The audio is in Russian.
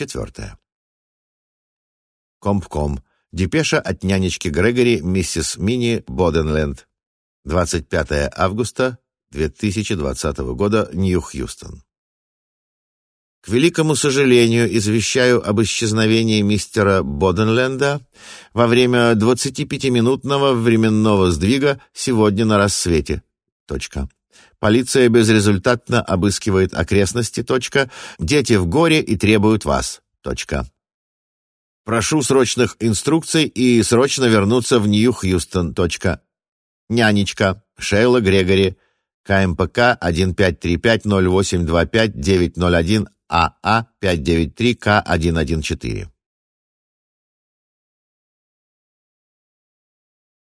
Четвертое. Комп-ком. Депеша от нянечки Грегори, миссис Мини, Боденленд. 25 августа 2020 года, Нью-Хьюстон. К великому сожалению, извещаю об исчезновении мистера Боденленда во время 25-минутного временного сдвига сегодня на рассвете. Точка. Полиция безрезультатно обыскивает окрестности. Точка. Дети в горе и требуют вас. Точка. Прошу срочных инструкций и срочно вернуться в Нью-Хьюстон. Точка. Нянечка. Шейла Грегори. КМПК 1535-0825-901-АА-593-К114.